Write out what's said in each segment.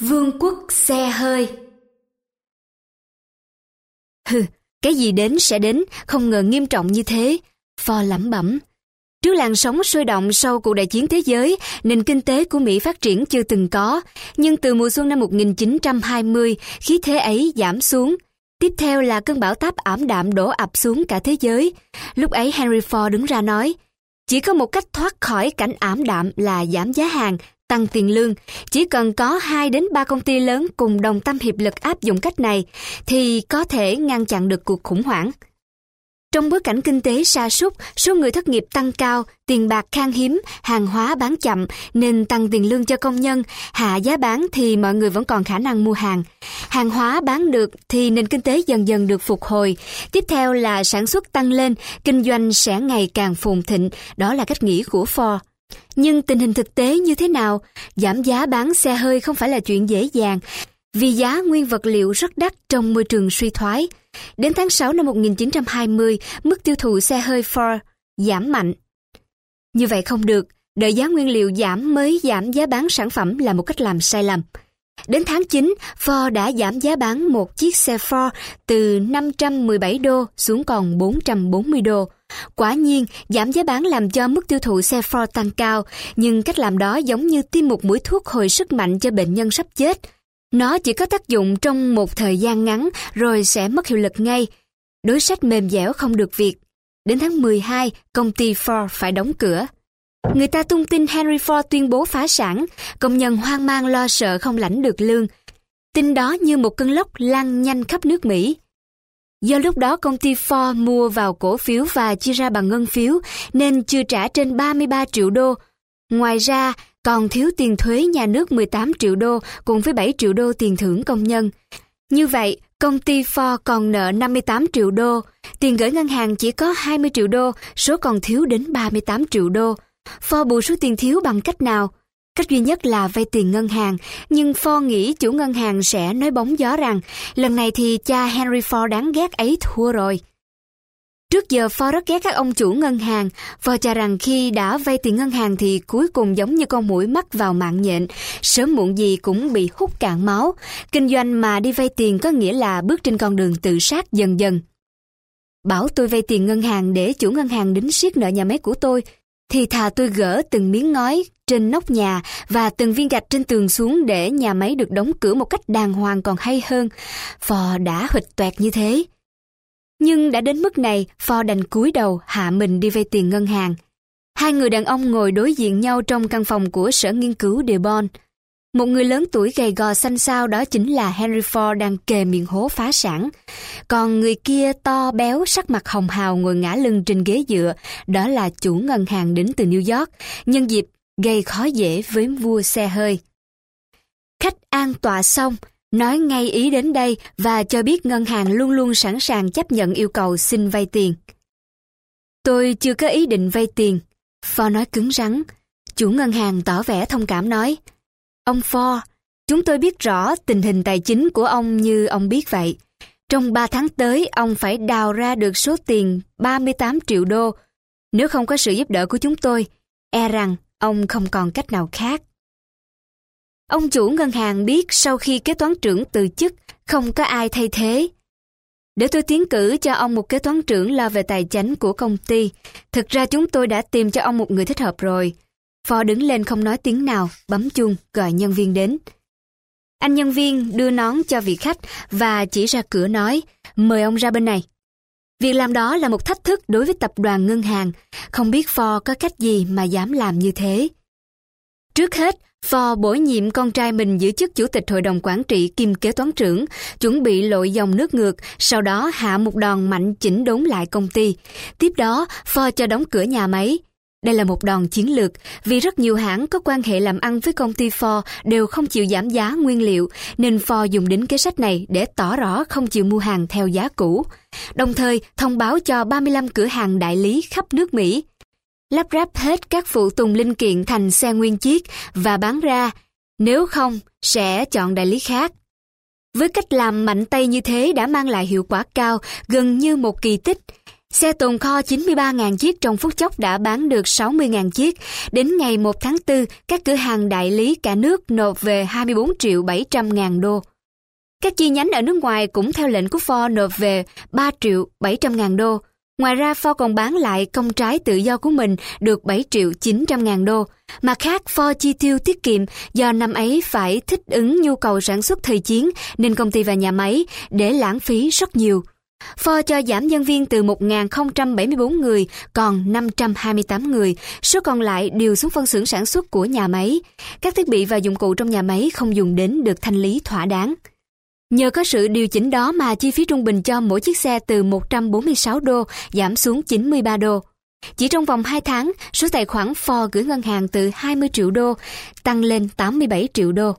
Vương quốc xe hơi Hừ, cái gì đến sẽ đến, không ngờ nghiêm trọng như thế. Ford lẩm bẩm. Trước làn sóng sôi động sau cuộc đại chiến thế giới, nền kinh tế của Mỹ phát triển chưa từng có. Nhưng từ mùa xuân năm 1920, khí thế ấy giảm xuống. Tiếp theo là cơn bão táp ảm đạm đổ ập xuống cả thế giới. Lúc ấy Henry Ford đứng ra nói, chỉ có một cách thoát khỏi cảnh ảm đạm là giảm giá hàng, tăng tiền lương. Chỉ cần có 2 đến 3 công ty lớn cùng đồng tâm hiệp lực áp dụng cách này thì có thể ngăn chặn được cuộc khủng hoảng. Trong bối cảnh kinh tế sa sút, số người thất nghiệp tăng cao, tiền bạc khan hiếm, hàng hóa bán chậm nên tăng tiền lương cho công nhân, hạ giá bán thì mọi người vẫn còn khả năng mua hàng. Hàng hóa bán được thì nền kinh tế dần dần được phục hồi. Tiếp theo là sản xuất tăng lên, kinh doanh sẽ ngày càng phồn thịnh, đó là cách nghĩ của Ford. Nhưng tình hình thực tế như thế nào? Giảm giá bán xe hơi không phải là chuyện dễ dàng, vì giá nguyên vật liệu rất đắt trong môi trường suy thoái. Đến tháng 6 năm 1920, mức tiêu thụ xe hơi Ford giảm mạnh. Như vậy không được, đợi giá nguyên liệu giảm mới giảm giá bán sản phẩm là một cách làm sai lầm. Đến tháng 9, Ford đã giảm giá bán một chiếc xe Ford từ 517 đô xuống còn 440 đô. Quả nhiên, giảm giá bán làm cho mức tiêu thụ xe Ford tăng cao, nhưng cách làm đó giống như tiêm một mũi thuốc hồi sức mạnh cho bệnh nhân sắp chết. Nó chỉ có tác dụng trong một thời gian ngắn rồi sẽ mất hiệu lực ngay. Đối sách mềm dẻo không được việc. Đến tháng 12, công ty Ford phải đóng cửa. Người ta tung tin Henry Ford tuyên bố phá sản, công nhân hoang mang lo sợ không lãnh được lương. Tin đó như một cơn lốc lan nhanh khắp nước Mỹ. Do lúc đó công ty Ford mua vào cổ phiếu và chia ra bằng ngân phiếu nên chưa trả trên 33 triệu đô. Ngoài ra, còn thiếu tiền thuế nhà nước 18 triệu đô cùng với 7 triệu đô tiền thưởng công nhân. Như vậy, công ty Ford còn nợ 58 triệu đô, tiền gửi ngân hàng chỉ có 20 triệu đô, số còn thiếu đến 38 triệu đô. Ford bù số tiền thiếu bằng cách nào? Cách duy nhất là vay tiền ngân hàng, nhưng Ford nghĩ chủ ngân hàng sẽ nói bóng gió rằng lần này thì cha Henry Ford đáng ghét ấy thua rồi. Trước giờ Ford rất ghét các ông chủ ngân hàng, Ford cho rằng khi đã vay tiền ngân hàng thì cuối cùng giống như con mũi mắc vào mạng nhện, sớm muộn gì cũng bị hút cạn máu. Kinh doanh mà đi vay tiền có nghĩa là bước trên con đường tự sát dần dần. Bảo tôi vay tiền ngân hàng để chủ ngân hàng đính siết nợ nhà máy của tôi, thì thà tôi gỡ từng miếng ngói trên nóc nhà và từng viên gạch trên tường xuống để nhà máy được đóng cửa một cách đàng hoàng còn hay hơn. Phò đã hụt toẹt như thế. Nhưng đã đến mức này, phò đành cúi đầu hạ mình đi vay tiền ngân hàng. Hai người đàn ông ngồi đối diện nhau trong căn phòng của sở nghiên cứu Dearborn. Một người lớn tuổi gầy gò xanh xao đó chính là Henry Ford đang kề miệng hố phá sản. Còn người kia to béo sắc mặt hồng hào ngồi ngã lưng trên ghế dựa, đó là chủ ngân hàng đến từ New York, nhân dịp gây khó dễ với vua xe hơi. Khách an tọa xong, nói ngay ý đến đây và cho biết ngân hàng luôn luôn sẵn sàng chấp nhận yêu cầu xin vay tiền. Tôi chưa có ý định vay tiền. Ford nói cứng rắn. Chủ ngân hàng tỏ vẻ thông cảm nói, Ông Ford, chúng tôi biết rõ tình hình tài chính của ông như ông biết vậy. Trong 3 tháng tới, ông phải đào ra được số tiền 38 triệu đô. Nếu không có sự giúp đỡ của chúng tôi, e rằng ông không còn cách nào khác. Ông chủ ngân hàng biết sau khi kế toán trưởng từ chức, không có ai thay thế. Để tôi tiến cử cho ông một kế toán trưởng lo về tài chính của công ty. Thực ra chúng tôi đã tìm cho ông một người thích hợp rồi. Phó đứng lên không nói tiếng nào, bấm chuông, gọi nhân viên đến. Anh nhân viên đưa nón cho vị khách và chỉ ra cửa nói, mời ông ra bên này. Việc làm đó là một thách thức đối với tập đoàn ngân hàng, không biết Phò có cách gì mà dám làm như thế. Trước hết, Phò bổ nhiệm con trai mình giữ chức chủ tịch hội đồng quản trị kiêm kế toán trưởng, chuẩn bị lội dòng nước ngược, sau đó hạ một đòn mạnh chỉnh đốn lại công ty. Tiếp đó, Phò cho đóng cửa nhà máy, đây là một đòn chiến lược vì rất nhiều hãng có quan hệ làm ăn với công ty Ford đều không chịu giảm giá nguyên liệu nên Ford dùng đến kế sách này để tỏ rõ không chịu mua hàng theo giá cũ. Đồng thời thông báo cho 35 cửa hàng đại lý khắp nước Mỹ lắp ráp hết các phụ tùng linh kiện thành xe nguyên chiếc và bán ra, nếu không sẽ chọn đại lý khác. Với cách làm mạnh tay như thế đã mang lại hiệu quả cao gần như một kỳ tích Xe tồn kho 93.000 chiếc trong phút chốc đã bán được 60.000 chiếc. Đến ngày 1 tháng 4, các cửa hàng đại lý cả nước nộp về 24 triệu 700 ngàn đô. Các chi nhánh ở nước ngoài cũng theo lệnh của Ford nộp về 3 triệu 700 ngàn đô. Ngoài ra Ford còn bán lại công trái tự do của mình được 7 triệu 900 ngàn đô. Mặt khác, Ford chi tiêu tiết kiệm do năm ấy phải thích ứng nhu cầu sản xuất thời chiến nên công ty và nhà máy để lãng phí rất nhiều. Ford cho giảm nhân viên từ 1.074 người còn 528 người, số còn lại đều xuống phân xưởng sản xuất của nhà máy. Các thiết bị và dụng cụ trong nhà máy không dùng đến được thanh lý thỏa đáng. Nhờ có sự điều chỉnh đó mà chi phí trung bình cho mỗi chiếc xe từ 146 đô giảm xuống 93 đô. Chỉ trong vòng 2 tháng, số tài khoản Ford gửi ngân hàng từ 20 triệu đô tăng lên 87 triệu đô.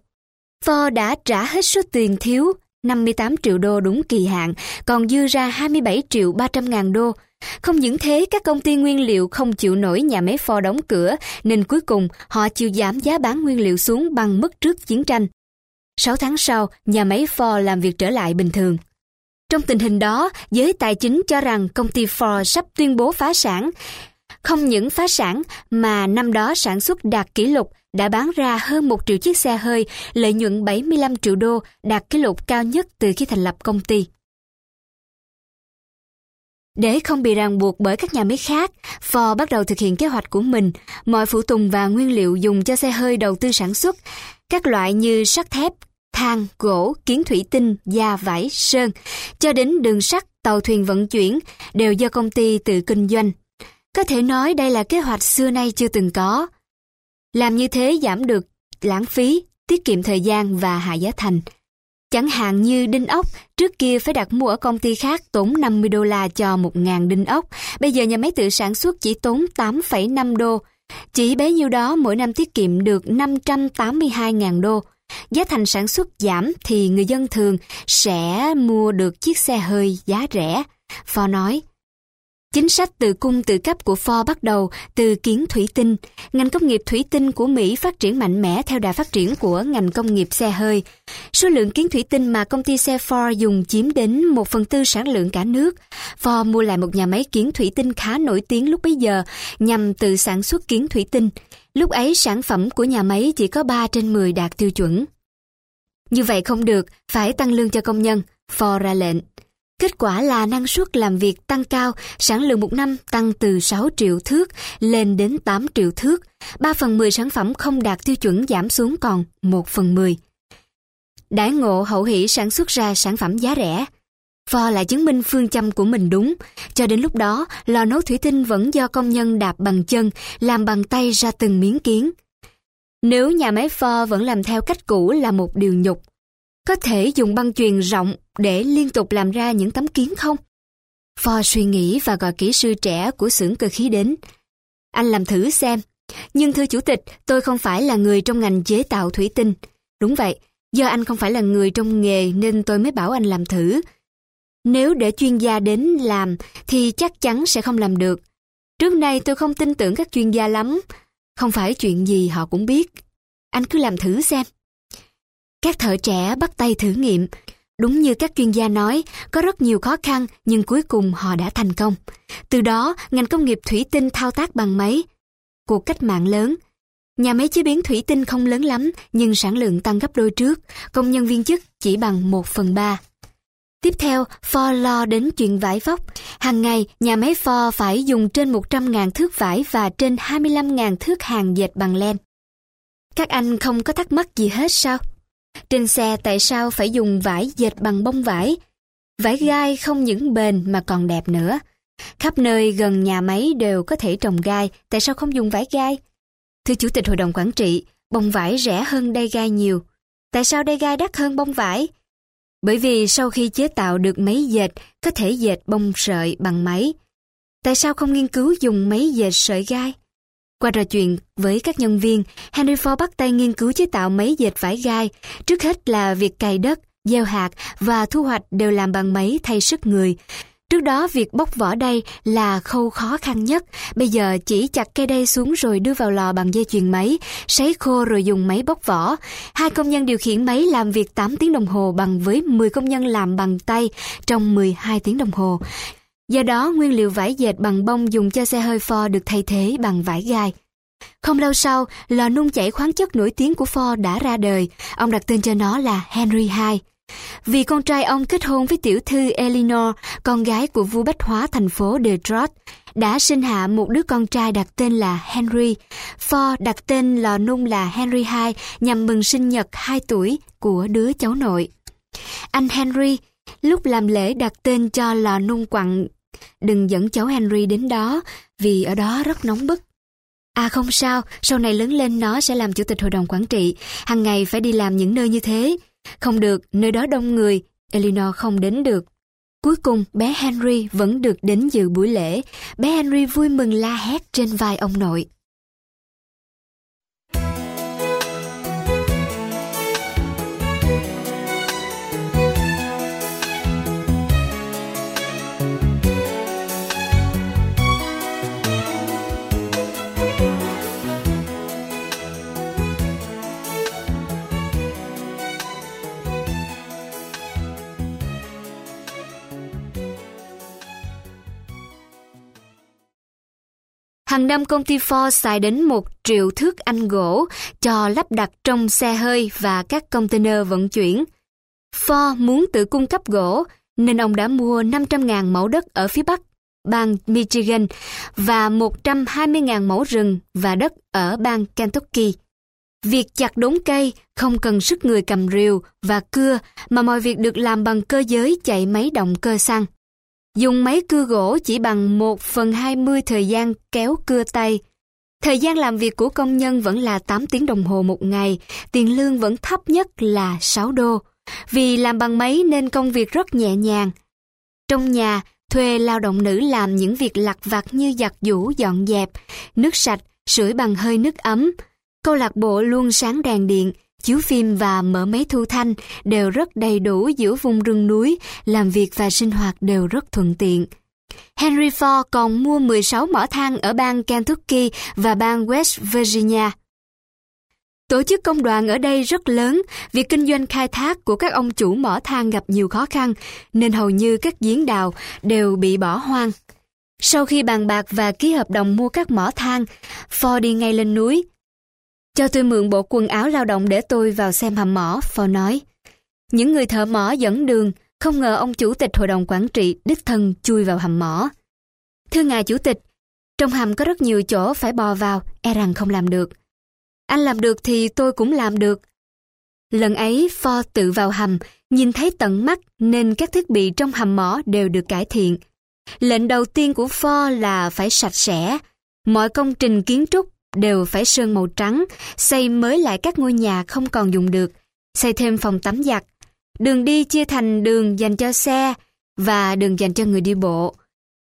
Ford đã trả hết số tiền thiếu 58 triệu đô đúng kỳ hạn, còn dư ra 27 triệu 300 ngàn đô. Không những thế, các công ty nguyên liệu không chịu nổi nhà máy Ford đóng cửa, nên cuối cùng họ chịu giảm giá bán nguyên liệu xuống bằng mức trước chiến tranh. 6 tháng sau, nhà máy Ford làm việc trở lại bình thường. Trong tình hình đó, giới tài chính cho rằng công ty Ford sắp tuyên bố phá sản. Không những phá sản mà năm đó sản xuất đạt kỷ lục đã bán ra hơn một triệu chiếc xe hơi, lợi nhuận 75 triệu đô, đạt kỷ lục cao nhất từ khi thành lập công ty. Để không bị ràng buộc bởi các nhà máy khác, Ford bắt đầu thực hiện kế hoạch của mình. Mọi phụ tùng và nguyên liệu dùng cho xe hơi đầu tư sản xuất, các loại như sắt thép, than, gỗ, kiến thủy tinh, da vải, sơn, cho đến đường sắt, tàu thuyền vận chuyển, đều do công ty tự kinh doanh. Có thể nói đây là kế hoạch xưa nay chưa từng có. Làm như thế giảm được lãng phí, tiết kiệm thời gian và hạ giá thành. Chẳng hạn như đinh ốc, trước kia phải đặt mua ở công ty khác tốn 50 đô la cho 1.000 đinh ốc, bây giờ nhà máy tự sản xuất chỉ tốn 8,5 đô. Chỉ bấy nhiêu đó mỗi năm tiết kiệm được 582.000 đô. Giá thành sản xuất giảm thì người dân thường sẽ mua được chiếc xe hơi giá rẻ. Phò nói, Chính sách từ cung tự cấp của Ford bắt đầu từ kiến thủy tinh. Ngành công nghiệp thủy tinh của Mỹ phát triển mạnh mẽ theo đà phát triển của ngành công nghiệp xe hơi. Số lượng kiến thủy tinh mà công ty xe Ford dùng chiếm đến một phần tư sản lượng cả nước. Ford mua lại một nhà máy kiến thủy tinh khá nổi tiếng lúc bấy giờ nhằm tự sản xuất kiến thủy tinh. Lúc ấy sản phẩm của nhà máy chỉ có 3 trên 10 đạt tiêu chuẩn. Như vậy không được, phải tăng lương cho công nhân. Ford ra lệnh. Kết quả là năng suất làm việc tăng cao, sản lượng một năm tăng từ 6 triệu thước lên đến 8 triệu thước. 3 phần 10 sản phẩm không đạt tiêu chuẩn giảm xuống còn 1 phần 10. Đãi ngộ hậu hỷ sản xuất ra sản phẩm giá rẻ. Ford lại chứng minh phương châm của mình đúng. Cho đến lúc đó, lò nấu thủy tinh vẫn do công nhân đạp bằng chân, làm bằng tay ra từng miếng kiến. Nếu nhà máy Ford vẫn làm theo cách cũ là một điều nhục, có thể dùng băng chuyền rộng để liên tục làm ra những tấm kiến không? Ford suy nghĩ và gọi kỹ sư trẻ của xưởng cơ khí đến. Anh làm thử xem. Nhưng thưa chủ tịch, tôi không phải là người trong ngành chế tạo thủy tinh. Đúng vậy, do anh không phải là người trong nghề nên tôi mới bảo anh làm thử. Nếu để chuyên gia đến làm thì chắc chắn sẽ không làm được. Trước nay tôi không tin tưởng các chuyên gia lắm. Không phải chuyện gì họ cũng biết. Anh cứ làm thử xem. Các thợ trẻ bắt tay thử nghiệm. Đúng như các chuyên gia nói, có rất nhiều khó khăn nhưng cuối cùng họ đã thành công. Từ đó, ngành công nghiệp thủy tinh thao tác bằng máy. Cuộc cách mạng lớn. Nhà máy chế biến thủy tinh không lớn lắm nhưng sản lượng tăng gấp đôi trước, công nhân viên chức chỉ bằng 1 phần 3. Tiếp theo, Ford lo đến chuyện vải vóc. Hàng ngày, nhà máy Ford phải dùng trên 100.000 thước vải và trên 25.000 thước hàng dệt bằng len. Các anh không có thắc mắc gì hết sao? Trên xe tại sao phải dùng vải dệt bằng bông vải? Vải gai không những bền mà còn đẹp nữa. Khắp nơi gần nhà máy đều có thể trồng gai, tại sao không dùng vải gai? Thưa Chủ tịch Hội đồng Quản trị, bông vải rẻ hơn đay gai nhiều. Tại sao đay gai đắt hơn bông vải? Bởi vì sau khi chế tạo được máy dệt, có thể dệt bông sợi bằng máy. Tại sao không nghiên cứu dùng máy dệt sợi gai? Qua trò chuyện với các nhân viên, Henry Ford bắt tay nghiên cứu chế tạo máy dệt vải gai. Trước hết là việc cày đất, gieo hạt và thu hoạch đều làm bằng máy thay sức người. Trước đó việc bóc vỏ đây là khâu khó khăn nhất, bây giờ chỉ chặt cây đay xuống rồi đưa vào lò bằng dây chuyền máy, sấy khô rồi dùng máy bóc vỏ. Hai công nhân điều khiển máy làm việc 8 tiếng đồng hồ bằng với 10 công nhân làm bằng tay trong 12 tiếng đồng hồ. Do đó, nguyên liệu vải dệt bằng bông dùng cho xe hơi Ford được thay thế bằng vải gai. Không lâu sau, lò nung chảy khoáng chất nổi tiếng của Ford đã ra đời. Ông đặt tên cho nó là Henry II. Vì con trai ông kết hôn với tiểu thư Eleanor, con gái của vua bách hóa thành phố Detroit, đã sinh hạ một đứa con trai đặt tên là Henry. Ford đặt tên lò nung là Henry II nhằm mừng sinh nhật 2 tuổi của đứa cháu nội. Anh Henry lúc làm lễ đặt tên cho lò nung quặng đừng dẫn cháu Henry đến đó vì ở đó rất nóng bức. À không sao, sau này lớn lên nó sẽ làm chủ tịch hội đồng quản trị, hàng ngày phải đi làm những nơi như thế. Không được, nơi đó đông người, Eleanor không đến được. Cuối cùng, bé Henry vẫn được đến dự buổi lễ. Bé Henry vui mừng la hét trên vai ông nội. Hàng năm công ty Ford xài đến một triệu thước anh gỗ cho lắp đặt trong xe hơi và các container vận chuyển. Ford muốn tự cung cấp gỗ nên ông đã mua 500.000 mẫu đất ở phía Bắc, bang Michigan và 120.000 mẫu rừng và đất ở bang Kentucky. Việc chặt đốn cây không cần sức người cầm rìu và cưa mà mọi việc được làm bằng cơ giới chạy máy động cơ xăng. Dùng máy cưa gỗ chỉ bằng 1 phần 20 thời gian kéo cưa tay. Thời gian làm việc của công nhân vẫn là 8 tiếng đồng hồ một ngày, tiền lương vẫn thấp nhất là 6 đô. Vì làm bằng máy nên công việc rất nhẹ nhàng. Trong nhà, thuê lao động nữ làm những việc lặt vặt như giặt giũ, dọn dẹp, nước sạch, sưởi bằng hơi nước ấm. Câu lạc bộ luôn sáng đèn điện, chiếu phim và mở máy thu thanh đều rất đầy đủ giữa vùng rừng núi, làm việc và sinh hoạt đều rất thuận tiện. Henry Ford còn mua 16 mỏ than ở bang Kentucky và bang West Virginia. Tổ chức công đoàn ở đây rất lớn, việc kinh doanh khai thác của các ông chủ mỏ than gặp nhiều khó khăn, nên hầu như các giếng đào đều bị bỏ hoang. Sau khi bàn bạc và ký hợp đồng mua các mỏ than, Ford đi ngay lên núi, cho tôi mượn bộ quần áo lao động để tôi vào xem hầm mỏ, Phò nói. Những người thợ mỏ dẫn đường, không ngờ ông chủ tịch hội đồng quản trị đích thân chui vào hầm mỏ. Thưa ngài chủ tịch, trong hầm có rất nhiều chỗ phải bò vào, e rằng không làm được. Anh làm được thì tôi cũng làm được. Lần ấy Pho tự vào hầm, nhìn thấy tận mắt nên các thiết bị trong hầm mỏ đều được cải thiện. Lệnh đầu tiên của Pho là phải sạch sẽ. Mọi công trình kiến trúc đều phải sơn màu trắng, xây mới lại các ngôi nhà không còn dùng được, xây thêm phòng tắm giặt. Đường đi chia thành đường dành cho xe và đường dành cho người đi bộ.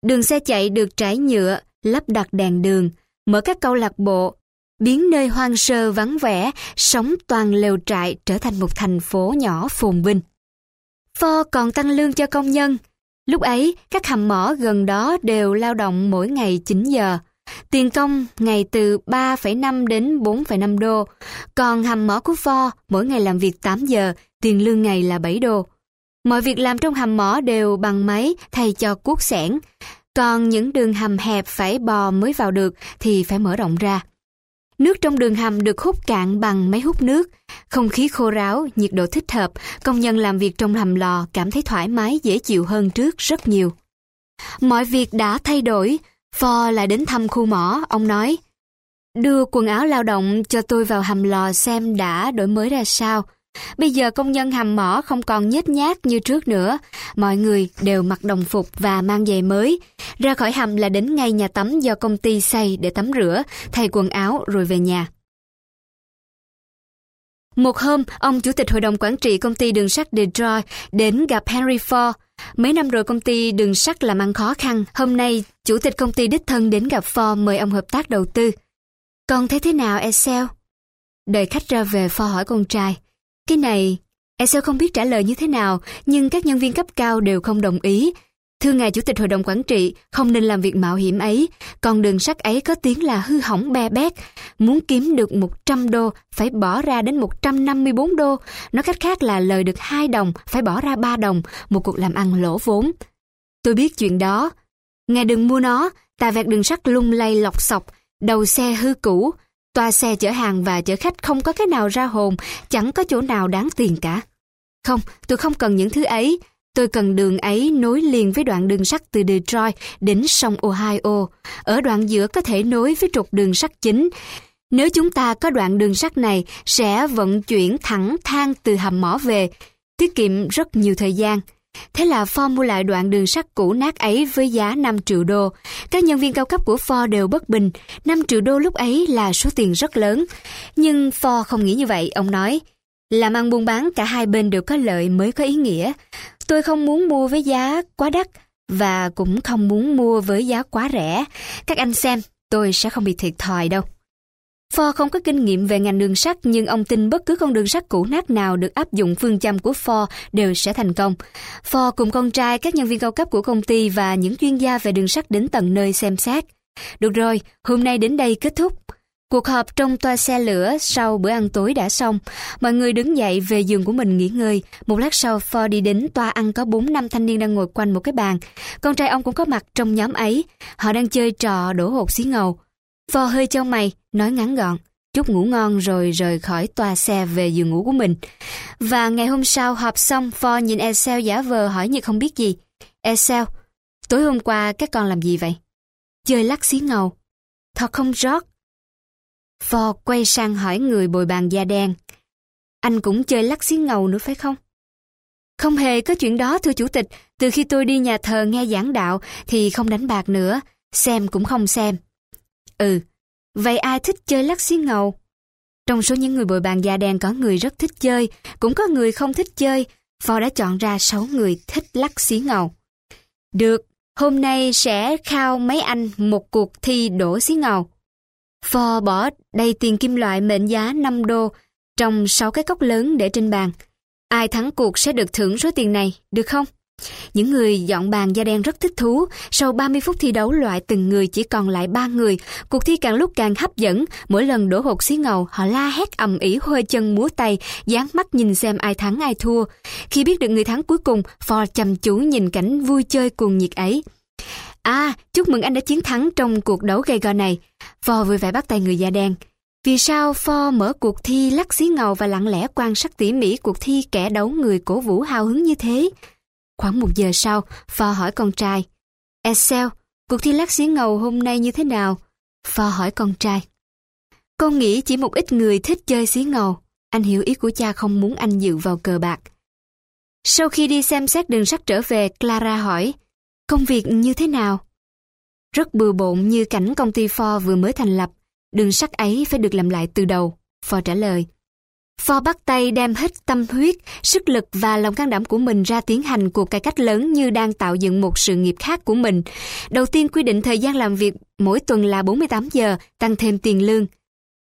Đường xe chạy được trải nhựa, lắp đặt đèn đường, mở các câu lạc bộ, biến nơi hoang sơ vắng vẻ, sống toàn lều trại trở thành một thành phố nhỏ phồn vinh. Ford còn tăng lương cho công nhân. Lúc ấy, các hầm mỏ gần đó đều lao động mỗi ngày 9 giờ. Tiền công ngày từ 3,5 đến 4,5 đô, còn hầm mỏ của Ford mỗi ngày làm việc 8 giờ, tiền lương ngày là 7 đô. Mọi việc làm trong hầm mỏ đều bằng máy thay cho cuốc xẻng, còn những đường hầm hẹp phải bò mới vào được thì phải mở rộng ra. Nước trong đường hầm được hút cạn bằng máy hút nước, không khí khô ráo, nhiệt độ thích hợp, công nhân làm việc trong hầm lò cảm thấy thoải mái dễ chịu hơn trước rất nhiều. Mọi việc đã thay đổi, Pho lại đến thăm khu mỏ, ông nói, đưa quần áo lao động cho tôi vào hầm lò xem đã đổi mới ra sao. Bây giờ công nhân hầm mỏ không còn nhếch nhác như trước nữa, mọi người đều mặc đồng phục và mang giày mới. Ra khỏi hầm là đến ngay nhà tắm do công ty xây để tắm rửa, thay quần áo rồi về nhà. Một hôm, ông chủ tịch hội đồng quản trị công ty đường sắt Detroit đến gặp Henry Ford. Mấy năm rồi công ty đường sắt làm ăn khó khăn. Hôm nay, chủ tịch công ty đích thân đến gặp Ford mời ông hợp tác đầu tư. Con thấy thế nào, Excel? Đợi khách ra về Ford hỏi con trai. Cái này, Excel không biết trả lời như thế nào, nhưng các nhân viên cấp cao đều không đồng ý. Thưa ngài chủ tịch hội đồng quản trị, không nên làm việc mạo hiểm ấy, còn đường sắt ấy có tiếng là hư hỏng be bét. Muốn kiếm được 100 đô, phải bỏ ra đến 154 đô. Nói cách khác là lời được 2 đồng, phải bỏ ra 3 đồng, một cuộc làm ăn lỗ vốn. Tôi biết chuyện đó, Ngài đừng mua nó, tà vẹt đường sắt lung lay lọc sọc, đầu xe hư cũ, toa xe chở hàng và chở khách không có cái nào ra hồn, chẳng có chỗ nào đáng tiền cả. Không, tôi không cần những thứ ấy, tôi cần đường ấy nối liền với đoạn đường sắt từ Detroit đến sông Ohio. Ở đoạn giữa có thể nối với trục đường sắt chính. Nếu chúng ta có đoạn đường sắt này, sẽ vận chuyển thẳng thang từ hầm mỏ về, tiết kiệm rất nhiều thời gian. Thế là Ford mua lại đoạn đường sắt cũ nát ấy với giá 5 triệu đô. Các nhân viên cao cấp của Ford đều bất bình. 5 triệu đô lúc ấy là số tiền rất lớn. Nhưng Ford không nghĩ như vậy, ông nói. Làm ăn buôn bán cả hai bên đều có lợi mới có ý nghĩa. Tôi không muốn mua với giá quá đắt và cũng không muốn mua với giá quá rẻ. Các anh xem, tôi sẽ không bị thiệt thòi đâu. Ford không có kinh nghiệm về ngành đường sắt nhưng ông tin bất cứ con đường sắt cũ nát nào được áp dụng phương châm của Ford đều sẽ thành công. Ford cùng con trai, các nhân viên cao cấp của công ty và những chuyên gia về đường sắt đến tận nơi xem xét. Được rồi, hôm nay đến đây kết thúc. Cuộc họp trong toa xe lửa sau bữa ăn tối đã xong. Mọi người đứng dậy về giường của mình nghỉ ngơi. Một lát sau, Ford đi đến toa ăn có 4 năm thanh niên đang ngồi quanh một cái bàn. Con trai ông cũng có mặt trong nhóm ấy. Họ đang chơi trò đổ hột xí ngầu. Ford hơi cho mày, nói ngắn gọn. Chúc ngủ ngon rồi rời khỏi toa xe về giường ngủ của mình. Và ngày hôm sau họp xong, Ford nhìn Excel giả vờ hỏi như không biết gì. Excel, tối hôm qua các con làm gì vậy? Chơi lắc xí ngầu. Thật không rót. Ford quay sang hỏi người bồi bàn da đen. Anh cũng chơi lắc xí ngầu nữa phải không? Không hề có chuyện đó thưa chủ tịch. Từ khi tôi đi nhà thờ nghe giảng đạo thì không đánh bạc nữa. Xem cũng không xem. Ừ, vậy ai thích chơi lắc xí ngầu? Trong số những người bồi bàn da đen có người rất thích chơi, cũng có người không thích chơi. Ford đã chọn ra 6 người thích lắc xí ngầu. Được, hôm nay sẽ khao mấy anh một cuộc thi đổ xí ngầu. Phò bỏ đầy tiền kim loại mệnh giá 5 đô trong 6 cái cốc lớn để trên bàn. Ai thắng cuộc sẽ được thưởng số tiền này, được không? Những người dọn bàn da đen rất thích thú. Sau 30 phút thi đấu loại từng người chỉ còn lại ba người. Cuộc thi càng lúc càng hấp dẫn. Mỗi lần đổ hột xí ngầu, họ la hét ầm ĩ hơi chân múa tay, dán mắt nhìn xem ai thắng ai thua. Khi biết được người thắng cuối cùng, Ford chăm chú nhìn cảnh vui chơi cuồng nhiệt ấy. À, chúc mừng anh đã chiến thắng trong cuộc đấu gay go này. Pho vui vẻ bắt tay người da đen. Vì sao Pho mở cuộc thi lắc xí ngầu và lặng lẽ quan sát tỉ mỉ cuộc thi kẻ đấu người cổ vũ hào hứng như thế? Khoảng một giờ sau, Pho hỏi con trai. Excel, cuộc thi lắc xí ngầu hôm nay như thế nào? Pho hỏi con trai. Con nghĩ chỉ một ít người thích chơi xí ngầu. Anh hiểu ý của cha không muốn anh dự vào cờ bạc. Sau khi đi xem xét đường sắt trở về, Clara hỏi, công việc như thế nào? Rất bừa bộn như cảnh công ty Ford vừa mới thành lập. Đường sắt ấy phải được làm lại từ đầu. Ford trả lời. Ford bắt tay đem hết tâm huyết, sức lực và lòng can đảm của mình ra tiến hành cuộc cải cách lớn như đang tạo dựng một sự nghiệp khác của mình. Đầu tiên quy định thời gian làm việc mỗi tuần là 48 giờ, tăng thêm tiền lương.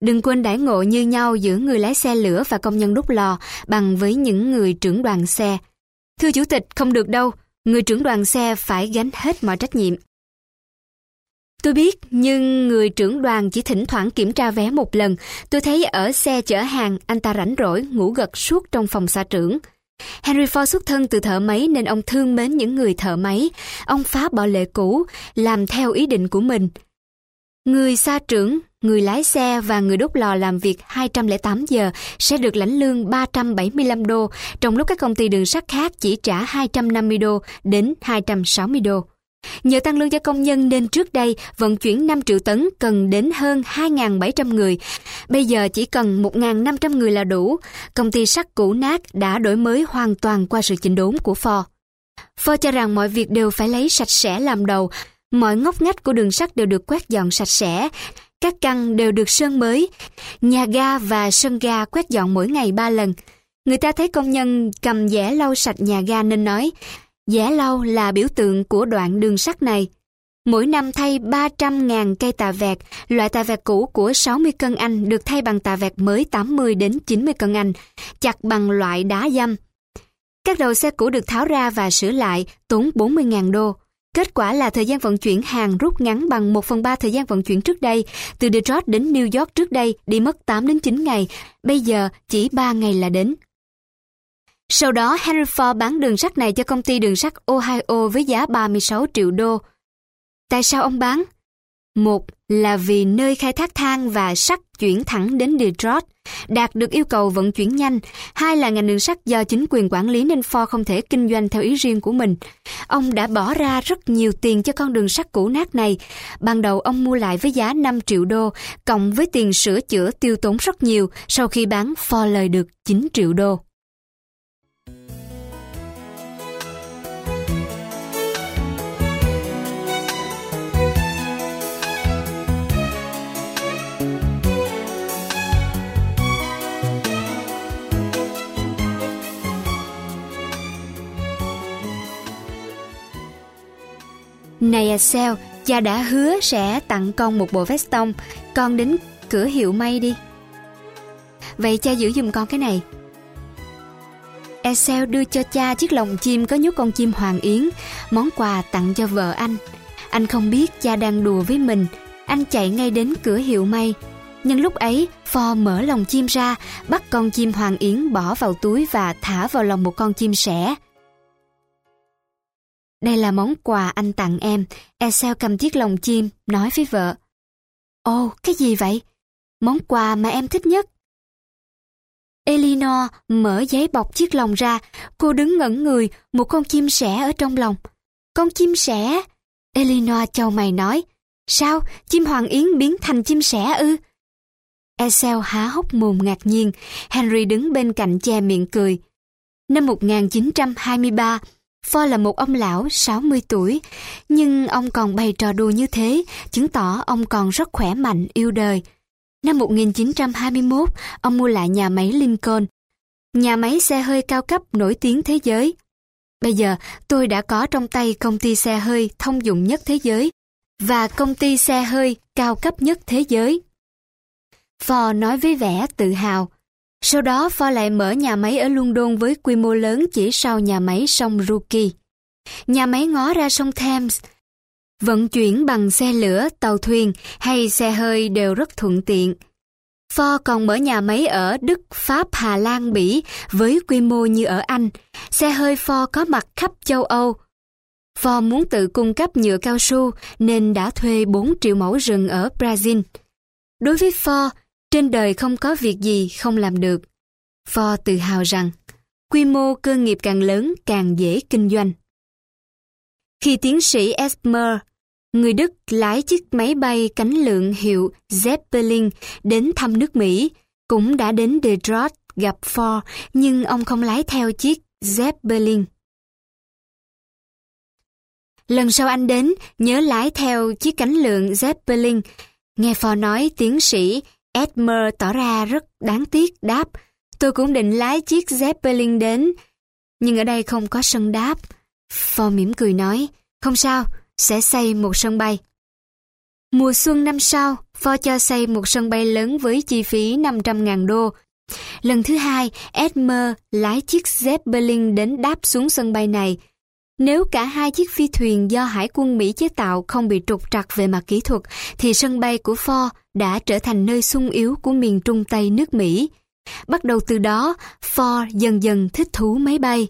Đừng quên đãi ngộ như nhau giữa người lái xe lửa và công nhân đúc lò bằng với những người trưởng đoàn xe. Thưa Chủ tịch, không được đâu, người trưởng đoàn xe phải gánh hết mọi trách nhiệm. Tôi biết, nhưng người trưởng đoàn chỉ thỉnh thoảng kiểm tra vé một lần. Tôi thấy ở xe chở hàng, anh ta rảnh rỗi, ngủ gật suốt trong phòng xa trưởng. Henry Ford xuất thân từ thợ máy nên ông thương mến những người thợ máy. Ông phá bỏ lệ cũ, làm theo ý định của mình. Người xa trưởng, người lái xe và người đốt lò làm việc 208 giờ sẽ được lãnh lương 375 đô, trong lúc các công ty đường sắt khác chỉ trả 250 đô đến 260 đô. Nhờ tăng lương cho công nhân nên trước đây vận chuyển 5 triệu tấn cần đến hơn 2.700 người. Bây giờ chỉ cần 1.500 người là đủ. Công ty sắt cũ nát đã đổi mới hoàn toàn qua sự chỉnh đốn của Ford. Ford cho rằng mọi việc đều phải lấy sạch sẽ làm đầu. Mọi ngóc ngách của đường sắt đều được quét dọn sạch sẽ. Các căn đều được sơn mới. Nhà ga và sân ga quét dọn mỗi ngày 3 lần. Người ta thấy công nhân cầm dẻ lau sạch nhà ga nên nói dẻ lau là biểu tượng của đoạn đường sắt này. Mỗi năm thay 300.000 cây tà vẹt, loại tà vẹt cũ của 60 cân Anh được thay bằng tà vẹt mới 80 đến 90 cân Anh, chặt bằng loại đá dăm. Các đầu xe cũ được tháo ra và sửa lại, tốn 40.000 đô. Kết quả là thời gian vận chuyển hàng rút ngắn bằng 1 phần 3 thời gian vận chuyển trước đây. Từ Detroit đến New York trước đây đi mất 8 đến 9 ngày, bây giờ chỉ 3 ngày là đến. Sau đó Henry Ford bán đường sắt này cho công ty đường sắt Ohio với giá 36 triệu đô. Tại sao ông bán? Một là vì nơi khai thác than và sắt chuyển thẳng đến Detroit, đạt được yêu cầu vận chuyển nhanh. Hai là ngành đường sắt do chính quyền quản lý nên Ford không thể kinh doanh theo ý riêng của mình. Ông đã bỏ ra rất nhiều tiền cho con đường sắt cũ nát này. Ban đầu ông mua lại với giá 5 triệu đô, cộng với tiền sửa chữa tiêu tốn rất nhiều. Sau khi bán, Ford lời được 9 triệu đô. Này à, Excel, cha đã hứa sẽ tặng con một bộ vest tông, con đến cửa hiệu may đi. Vậy cha giữ giùm con cái này. À, Excel đưa cho cha chiếc lồng chim có nhốt con chim hoàng yến, món quà tặng cho vợ anh. Anh không biết cha đang đùa với mình, anh chạy ngay đến cửa hiệu may. Nhưng lúc ấy, Phò mở lồng chim ra, bắt con chim hoàng yến bỏ vào túi và thả vào lòng một con chim sẻ. Đây là món quà anh tặng em. Esel cầm chiếc lồng chim, nói với vợ. Ồ, cái gì vậy? Món quà mà em thích nhất. Elinor mở giấy bọc chiếc lồng ra, cô đứng ngẩn người, một con chim sẻ ở trong lòng. Con chim sẻ? Elinor châu mày nói. Sao, chim hoàng yến biến thành chim sẻ ư? Esel há hốc mồm ngạc nhiên, Henry đứng bên cạnh che miệng cười. Năm 1923, Ford là một ông lão 60 tuổi, nhưng ông còn bày trò đùa như thế, chứng tỏ ông còn rất khỏe mạnh, yêu đời. Năm 1921, ông mua lại nhà máy Lincoln, nhà máy xe hơi cao cấp nổi tiếng thế giới. Bây giờ, tôi đã có trong tay công ty xe hơi thông dụng nhất thế giới và công ty xe hơi cao cấp nhất thế giới. Ford nói với vẻ tự hào, sau đó pho lại mở nhà máy ở London với quy mô lớn chỉ sau nhà máy sông Rookie. Nhà máy ngó ra sông Thames. Vận chuyển bằng xe lửa, tàu thuyền hay xe hơi đều rất thuận tiện. pho còn mở nhà máy ở Đức, Pháp, Hà Lan, Bỉ với quy mô như ở Anh. Xe hơi pho có mặt khắp châu Âu. pho muốn tự cung cấp nhựa cao su nên đã thuê 4 triệu mẫu rừng ở Brazil. Đối với Ford, trên đời không có việc gì không làm được. Ford tự hào rằng, quy mô cơ nghiệp càng lớn càng dễ kinh doanh. Khi tiến sĩ Esmer, người Đức lái chiếc máy bay cánh lượng hiệu Zeppelin đến thăm nước Mỹ, cũng đã đến Detroit gặp Ford, nhưng ông không lái theo chiếc Zeppelin. Lần sau anh đến, nhớ lái theo chiếc cánh lượng Zeppelin. Nghe Ford nói tiến sĩ Edmer tỏ ra rất đáng tiếc đáp Tôi cũng định lái chiếc Zeppelin đến Nhưng ở đây không có sân đáp Ford mỉm cười nói Không sao, sẽ xây một sân bay Mùa xuân năm sau, Ford cho xây một sân bay lớn với chi phí 500.000 đô. Lần thứ hai, Edmer lái chiếc Zeppelin đến đáp xuống sân bay này. Nếu cả hai chiếc phi thuyền do Hải quân Mỹ chế tạo không bị trục trặc về mặt kỹ thuật, thì sân bay của Ford đã trở thành nơi sung yếu của miền Trung Tây nước Mỹ. Bắt đầu từ đó, Ford dần dần thích thú máy bay.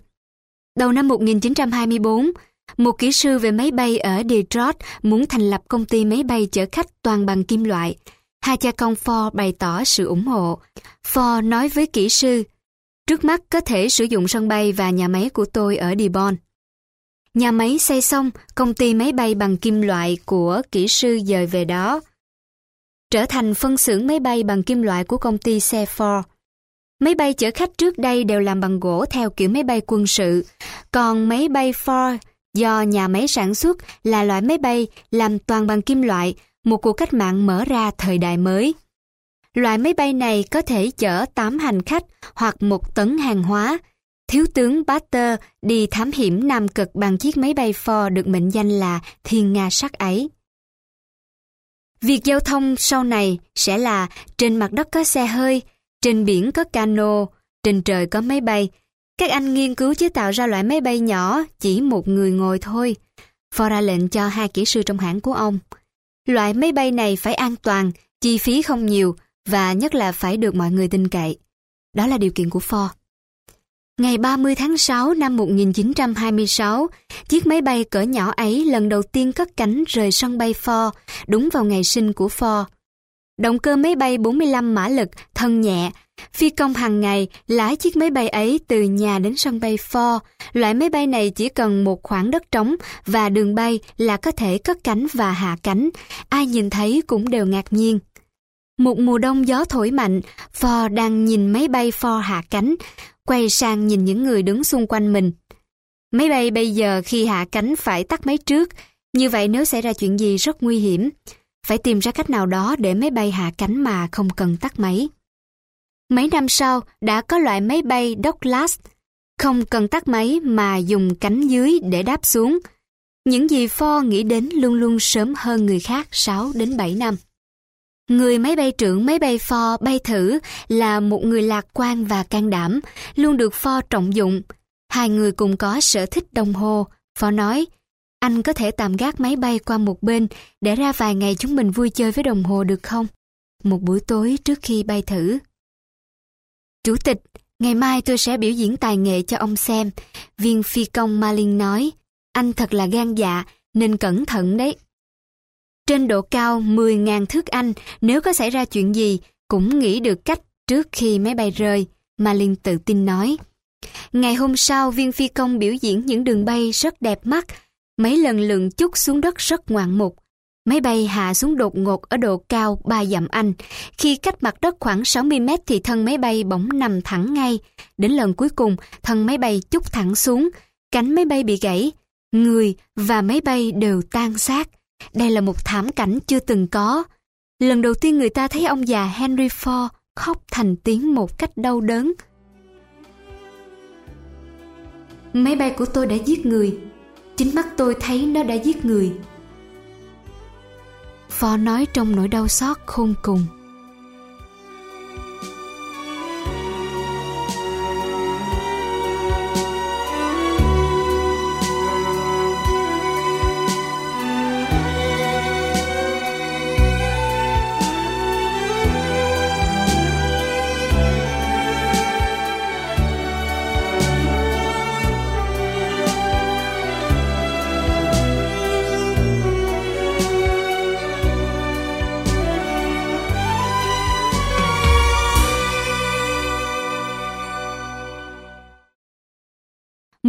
Đầu năm 1924, một kỹ sư về máy bay ở Detroit muốn thành lập công ty máy bay chở khách toàn bằng kim loại. Hai cha con Ford bày tỏ sự ủng hộ. Ford nói với kỹ sư, trước mắt có thể sử dụng sân bay và nhà máy của tôi ở Dearborn. Nhà máy xây xong, công ty máy bay bằng kim loại của kỹ sư dời về đó trở thành phân xưởng máy bay bằng kim loại của công ty xe Ford. Máy bay chở khách trước đây đều làm bằng gỗ theo kiểu máy bay quân sự, còn máy bay Ford do nhà máy sản xuất là loại máy bay làm toàn bằng kim loại, một cuộc cách mạng mở ra thời đại mới. Loại máy bay này có thể chở 8 hành khách hoặc một tấn hàng hóa. Thiếu tướng Batter đi thám hiểm Nam Cực bằng chiếc máy bay Ford được mệnh danh là Thiên Nga sắc ấy. Việc giao thông sau này sẽ là trên mặt đất có xe hơi, trên biển có cano, trên trời có máy bay. Các anh nghiên cứu chế tạo ra loại máy bay nhỏ chỉ một người ngồi thôi. Ford ra lệnh cho hai kỹ sư trong hãng của ông. Loại máy bay này phải an toàn, chi phí không nhiều và nhất là phải được mọi người tin cậy. Đó là điều kiện của Ford. Ngày 30 tháng 6 năm 1926, chiếc máy bay cỡ nhỏ ấy lần đầu tiên cất cánh rời sân bay Ford, đúng vào ngày sinh của Ford. Động cơ máy bay 45 mã lực, thân nhẹ, phi công hàng ngày lái chiếc máy bay ấy từ nhà đến sân bay Ford. Loại máy bay này chỉ cần một khoảng đất trống và đường bay là có thể cất cánh và hạ cánh. Ai nhìn thấy cũng đều ngạc nhiên. Một mùa đông gió thổi mạnh, Ford đang nhìn máy bay Ford hạ cánh, quay sang nhìn những người đứng xung quanh mình. Máy bay bây giờ khi hạ cánh phải tắt máy trước, như vậy nếu xảy ra chuyện gì rất nguy hiểm. Phải tìm ra cách nào đó để máy bay hạ cánh mà không cần tắt máy. Mấy năm sau đã có loại máy bay Douglas, không cần tắt máy mà dùng cánh dưới để đáp xuống. Những gì Ford nghĩ đến luôn luôn sớm hơn người khác 6 đến 7 năm. Người máy bay trưởng máy bay Ford bay thử là một người lạc quan và can đảm, luôn được Ford trọng dụng. Hai người cùng có sở thích đồng hồ. Ford nói, anh có thể tạm gác máy bay qua một bên để ra vài ngày chúng mình vui chơi với đồng hồ được không? Một buổi tối trước khi bay thử. Chủ tịch, ngày mai tôi sẽ biểu diễn tài nghệ cho ông xem. Viên phi công Malin nói, anh thật là gan dạ, nên cẩn thận đấy. Trên độ cao 10.000 thước Anh, nếu có xảy ra chuyện gì, cũng nghĩ được cách trước khi máy bay rơi, Malin tự tin nói. Ngày hôm sau, viên phi công biểu diễn những đường bay rất đẹp mắt, mấy lần lượng chút xuống đất rất ngoạn mục. Máy bay hạ xuống đột ngột ở độ cao 3 dặm Anh. Khi cách mặt đất khoảng 60 mét thì thân máy bay bỗng nằm thẳng ngay. Đến lần cuối cùng, thân máy bay chút thẳng xuống, cánh máy bay bị gãy, người và máy bay đều tan xác. Đây là một thảm cảnh chưa từng có. Lần đầu tiên người ta thấy ông già Henry Ford khóc thành tiếng một cách đau đớn. Máy bay của tôi đã giết người. Chính mắt tôi thấy nó đã giết người. Ford nói trong nỗi đau xót khôn cùng.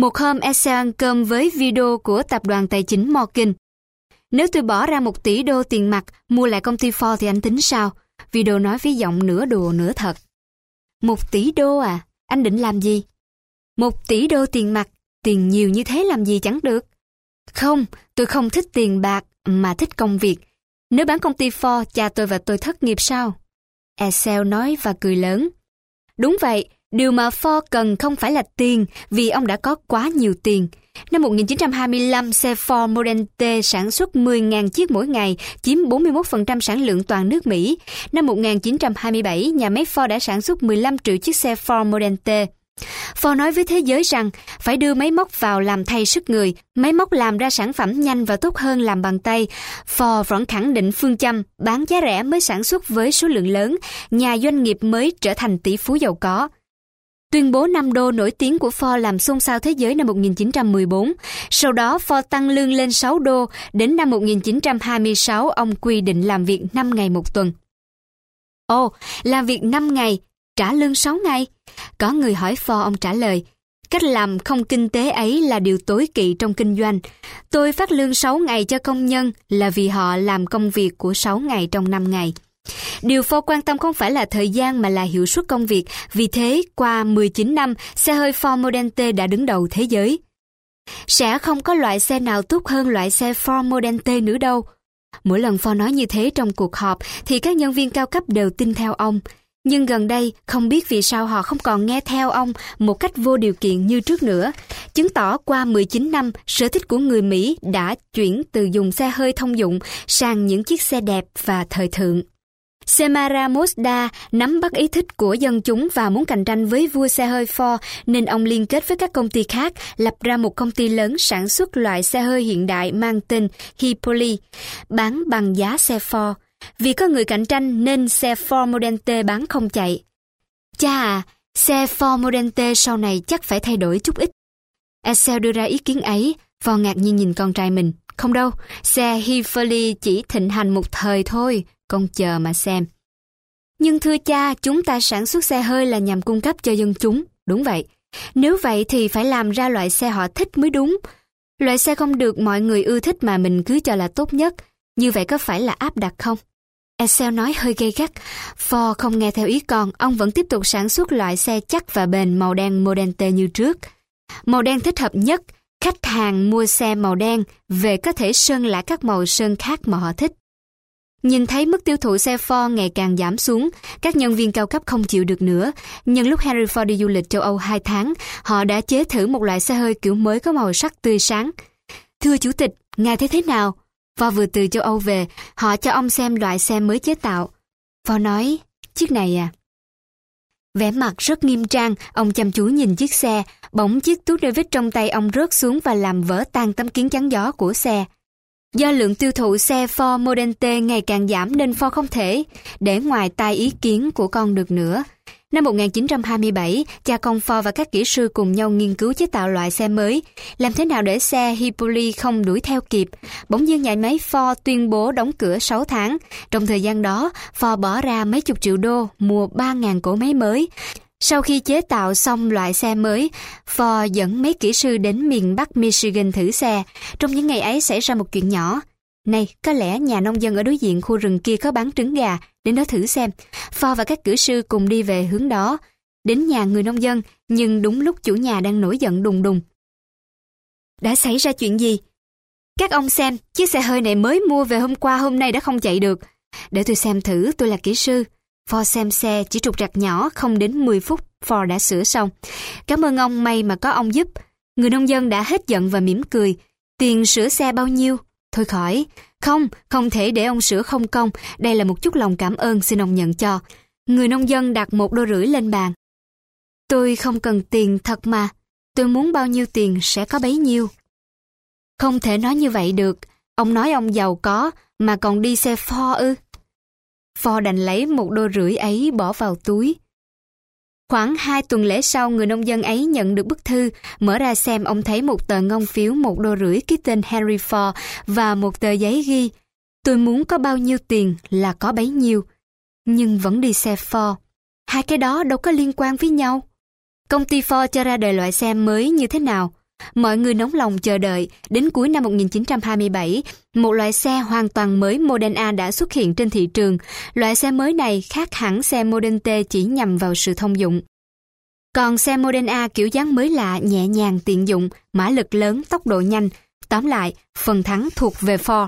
Một hôm Excel ăn cơm với video của tập đoàn tài chính Morgan. Nếu tôi bỏ ra một tỷ đô tiền mặt mua lại công ty Ford thì anh tính sao? Video nói với giọng nửa đùa nửa thật. Một tỷ đô à? Anh định làm gì? Một tỷ đô tiền mặt, tiền nhiều như thế làm gì chẳng được. Không, tôi không thích tiền bạc mà thích công việc. Nếu bán công ty Ford, cha tôi và tôi thất nghiệp sao? Excel nói và cười lớn. Đúng vậy, Điều mà Ford cần không phải là tiền vì ông đã có quá nhiều tiền. Năm 1925, xe Ford Model T sản xuất 10.000 chiếc mỗi ngày, chiếm 41% sản lượng toàn nước Mỹ. Năm 1927, nhà máy Ford đã sản xuất 15 triệu chiếc xe Ford Model T. Ford nói với thế giới rằng phải đưa máy móc vào làm thay sức người, máy móc làm ra sản phẩm nhanh và tốt hơn làm bằng tay. Ford vẫn khẳng định phương châm bán giá rẻ mới sản xuất với số lượng lớn, nhà doanh nghiệp mới trở thành tỷ phú giàu có. Tuyên bố 5 đô nổi tiếng của Ford làm xôn xao thế giới năm 1914. Sau đó Ford tăng lương lên 6 đô, đến năm 1926 ông quy định làm việc 5 ngày một tuần. Ồ, làm việc 5 ngày, trả lương 6 ngày. Có người hỏi Ford ông trả lời, cách làm không kinh tế ấy là điều tối kỵ trong kinh doanh. Tôi phát lương 6 ngày cho công nhân là vì họ làm công việc của 6 ngày trong 5 ngày. Điều Ford quan tâm không phải là thời gian mà là hiệu suất công việc, vì thế qua 19 năm, xe hơi Ford Model T đã đứng đầu thế giới. Sẽ không có loại xe nào tốt hơn loại xe Ford Model T nữa đâu. Mỗi lần Ford nói như thế trong cuộc họp thì các nhân viên cao cấp đều tin theo ông. Nhưng gần đây, không biết vì sao họ không còn nghe theo ông một cách vô điều kiện như trước nữa. Chứng tỏ qua 19 năm, sở thích của người Mỹ đã chuyển từ dùng xe hơi thông dụng sang những chiếc xe đẹp và thời thượng. Semara nắm bắt ý thích của dân chúng và muốn cạnh tranh với vua xe hơi Ford nên ông liên kết với các công ty khác lập ra một công ty lớn sản xuất loại xe hơi hiện đại mang tên Hippoly, bán bằng giá xe Ford. Vì có người cạnh tranh nên xe Ford Model T bán không chạy. Cha à, Xe Ford Model T sau này chắc phải thay đổi chút ít. Excel đưa ra ý kiến ấy, Ford ngạc nhiên nhìn con trai mình. Không đâu, xe Hippoly chỉ thịnh hành một thời thôi, con chờ mà xem. Nhưng thưa cha, chúng ta sản xuất xe hơi là nhằm cung cấp cho dân chúng. Đúng vậy. Nếu vậy thì phải làm ra loại xe họ thích mới đúng. Loại xe không được mọi người ưa thích mà mình cứ cho là tốt nhất. Như vậy có phải là áp đặt không? Excel nói hơi gay gắt. Ford không nghe theo ý con, ông vẫn tiếp tục sản xuất loại xe chắc và bền màu đen Model T như trước. Màu đen thích hợp nhất, khách hàng mua xe màu đen về có thể sơn lại các màu sơn khác mà họ thích. Nhìn thấy mức tiêu thụ xe Ford ngày càng giảm xuống, các nhân viên cao cấp không chịu được nữa. Nhân lúc Henry Ford đi du lịch châu Âu 2 tháng, họ đã chế thử một loại xe hơi kiểu mới có màu sắc tươi sáng. Thưa Chủ tịch, ngài thấy thế nào? Ford vừa từ châu Âu về, họ cho ông xem loại xe mới chế tạo. Ford nói, chiếc này à? Vẻ mặt rất nghiêm trang, ông chăm chú nhìn chiếc xe, bỗng chiếc túi David trong tay ông rớt xuống và làm vỡ tan tấm kính chắn gió của xe. Do lượng tiêu thụ xe Ford Model T ngày càng giảm nên Ford không thể để ngoài tai ý kiến của con được nữa. Năm 1927, cha con Ford và các kỹ sư cùng nhau nghiên cứu chế tạo loại xe mới. Làm thế nào để xe Hippoly không đuổi theo kịp? Bỗng nhiên nhà máy Ford tuyên bố đóng cửa 6 tháng. Trong thời gian đó, Ford bỏ ra mấy chục triệu đô mua 3.000 cổ máy mới. Sau khi chế tạo xong loại xe mới, Ford dẫn mấy kỹ sư đến miền Bắc Michigan thử xe. Trong những ngày ấy xảy ra một chuyện nhỏ. Này, có lẽ nhà nông dân ở đối diện khu rừng kia có bán trứng gà, đến đó thử xem. Ford và các kỹ sư cùng đi về hướng đó. Đến nhà người nông dân, nhưng đúng lúc chủ nhà đang nổi giận đùng đùng. Đã xảy ra chuyện gì? Các ông xem, chiếc xe hơi này mới mua về hôm qua hôm nay đã không chạy được. Để tôi xem thử, tôi là kỹ sư. Ford xem xe chỉ trục trặc nhỏ, không đến 10 phút, Ford đã sửa xong. Cảm ơn ông, may mà có ông giúp. Người nông dân đã hết giận và mỉm cười. Tiền sửa xe bao nhiêu? Thôi khỏi. Không, không thể để ông sửa không công. Đây là một chút lòng cảm ơn xin ông nhận cho. Người nông dân đặt một đô rưỡi lên bàn. Tôi không cần tiền thật mà. Tôi muốn bao nhiêu tiền sẽ có bấy nhiêu. Không thể nói như vậy được. Ông nói ông giàu có mà còn đi xe Ford ư. Phò đành lấy một đô rưỡi ấy bỏ vào túi. Khoảng hai tuần lễ sau, người nông dân ấy nhận được bức thư, mở ra xem ông thấy một tờ ngông phiếu một đô rưỡi ký tên Henry Ford và một tờ giấy ghi Tôi muốn có bao nhiêu tiền là có bấy nhiêu, nhưng vẫn đi xe Ford. Hai cái đó đâu có liên quan với nhau. Công ty Ford cho ra đời loại xe mới như thế nào? Mọi người nóng lòng chờ đợi, đến cuối năm 1927, một loại xe hoàn toàn mới Model A đã xuất hiện trên thị trường. Loại xe mới này khác hẳn xe Model T chỉ nhằm vào sự thông dụng. Còn xe Model A kiểu dáng mới lạ, nhẹ nhàng, tiện dụng, mã lực lớn, tốc độ nhanh. Tóm lại, phần thắng thuộc về Ford.